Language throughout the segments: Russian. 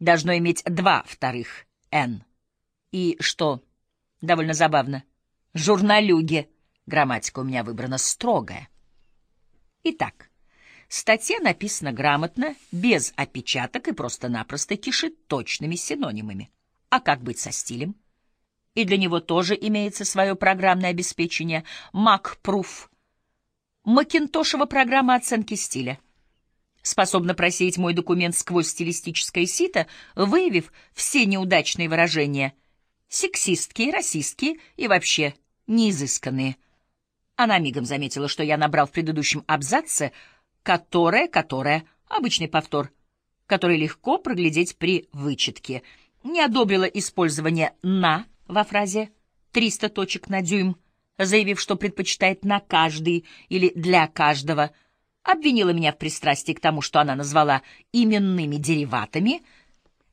должно иметь два вторых «н». И что довольно забавно, журналюги. Грамматика у меня выбрана строгая. Итак, статья написана грамотно, без опечаток и просто-напросто кишит точными синонимами. А как быть со стилем? И для него тоже имеется свое программное обеспечение MacProof. Макинтошева программа оценки стиля. Способна просеять мой документ сквозь стилистическое сито, выявив все неудачные выражения, сексистские, расистские и вообще неизысканные. Она мигом заметила, что я набрал в предыдущем абзаце «которое», «которое», обычный повтор, который легко проглядеть при вычетке. Не одобрила использование «на» во фразе «300 точек на дюйм», заявив, что предпочитает «на каждый» или «для каждого», обвинила меня в пристрастии к тому, что она назвала именными дериватами,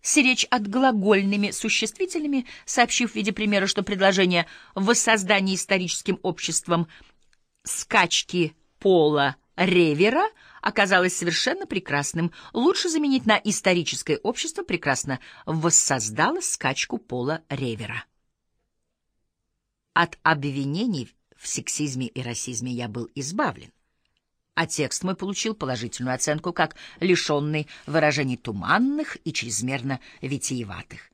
сиречь от глагольными существительными, сообщив в виде примера, что предложение в воссоздании историческим обществом скачки пола Ревера оказалось совершенно прекрасным. Лучше заменить на историческое общество прекрасно воссоздало скачку пола Ревера. От обвинений в сексизме и расизме я был избавлен а текст мой получил положительную оценку как лишенный выражений туманных и чрезмерно витиеватых.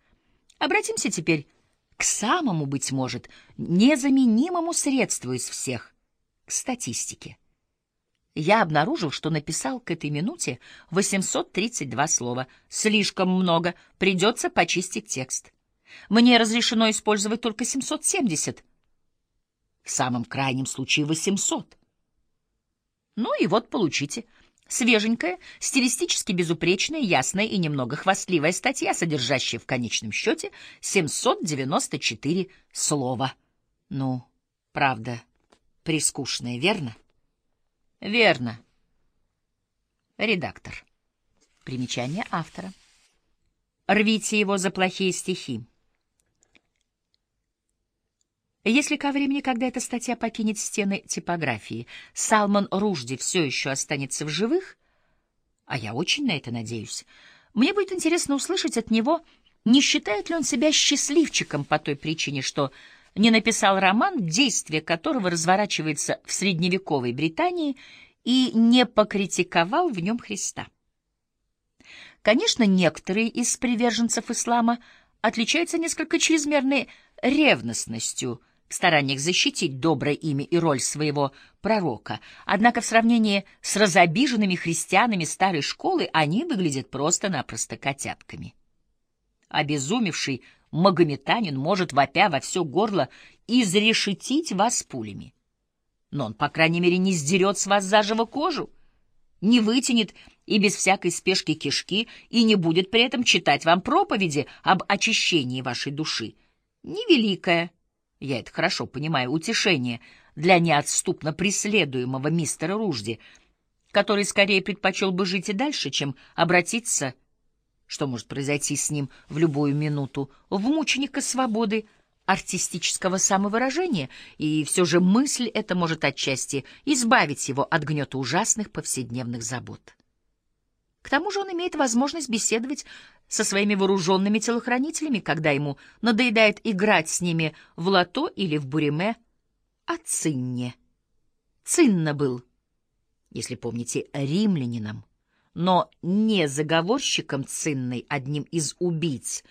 Обратимся теперь к самому, быть может, незаменимому средству из всех — к статистике. Я обнаружил, что написал к этой минуте 832 слова. Слишком много, придется почистить текст. Мне разрешено использовать только 770. В самом крайнем случае 800. Ну и вот получите. Свеженькая, стилистически безупречная, ясная и немного хвастливая статья, содержащая в конечном счете 794 слова. Ну, правда, прискучная, верно? Верно. Редактор. Примечание автора. Рвите его за плохие стихи. Если ко времени, когда эта статья покинет стены типографии, Салман Ружди все еще останется в живых, а я очень на это надеюсь, мне будет интересно услышать от него, не считает ли он себя счастливчиком по той причине, что не написал роман, действие которого разворачивается в средневековой Британии, и не покритиковал в нем Христа. Конечно, некоторые из приверженцев ислама отличаются несколько чрезмерной ревностностью – в стараниях защитить доброе имя и роль своего пророка. Однако в сравнении с разобиженными христианами старой школы они выглядят просто-напросто котятками. Обезумевший магометанин может, вопя во все горло, изрешетить вас пулями. Но он, по крайней мере, не сдерет с вас заживо кожу, не вытянет и без всякой спешки кишки, и не будет при этом читать вам проповеди об очищении вашей души. Невеликая, я это хорошо понимаю, утешение для неотступно преследуемого мистера Ружди, который скорее предпочел бы жить и дальше, чем обратиться, что может произойти с ним в любую минуту, в мученика свободы, артистического самовыражения, и все же мысль эта может отчасти избавить его от гнета ужасных повседневных забот. К тому же он имеет возможность беседовать со своими вооруженными телохранителями, когда ему надоедает играть с ними в лото или в буриме, о Цинне. Цинна был, если помните, римлянином, но не заговорщиком Цинной, одним из убийц,